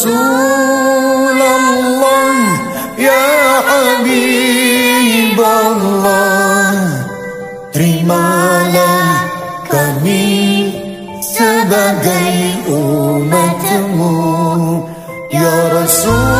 رسول الله يا حبيب الله terimalah kami sebagai umatmu ya رسول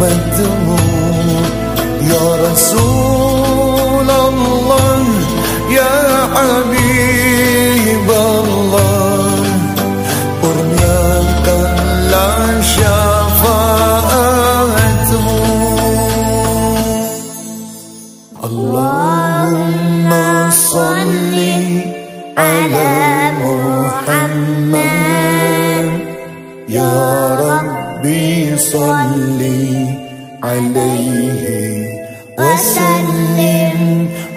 والدموع يا رسول الله يا حبيب الله أرميك لا شفاعته اللهم صل على محمد يا رب ربي صلي عليه وسلم